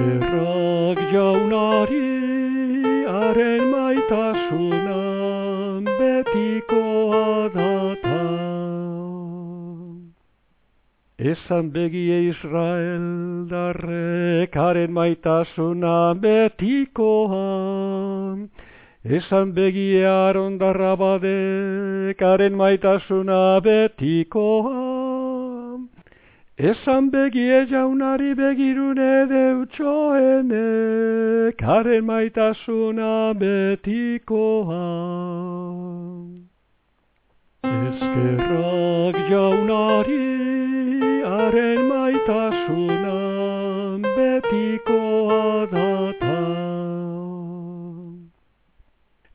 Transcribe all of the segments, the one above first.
Eskerrak jaunari haren maitasunan betikoa data. Esan begie Israel darrek haren maitasuna betikoa. Esan begie aron darra badek haren maitasuna betikoa. Esan begie jaunari begirune deutxoene, karen maitasuna betikoa. Eskerrak jaunari, haren maitasuna betikoa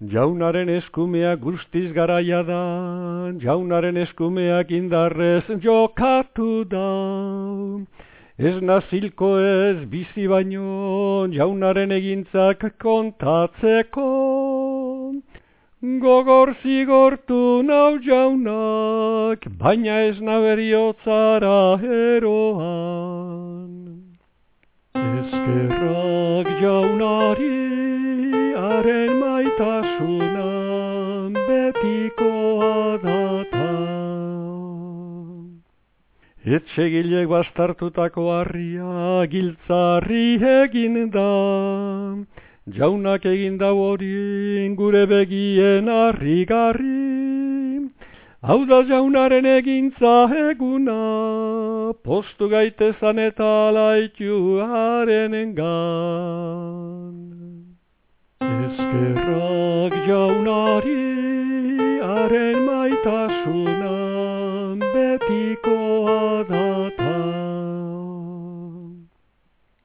Jaunaren eskumea guztiz garaia da, jaunaren eskumeak indarrez jokatu da. Ez nazilko ez bizi baino, jaunaren egintzak kontatzeko. Gogor zigortu nau jaunak, baina ez naberiotzara eroan. Eskerrak jaunari, maitasunan betikoa data. Etxegilek bastartutako harria giltzarri egin da. Jaunak egin da hori gure begien harrigarri. Hau da jaunaren egintza eguna, postu gaitezan eta laitu haren engan. Eskerrak jaunari, haren maitasunan betiko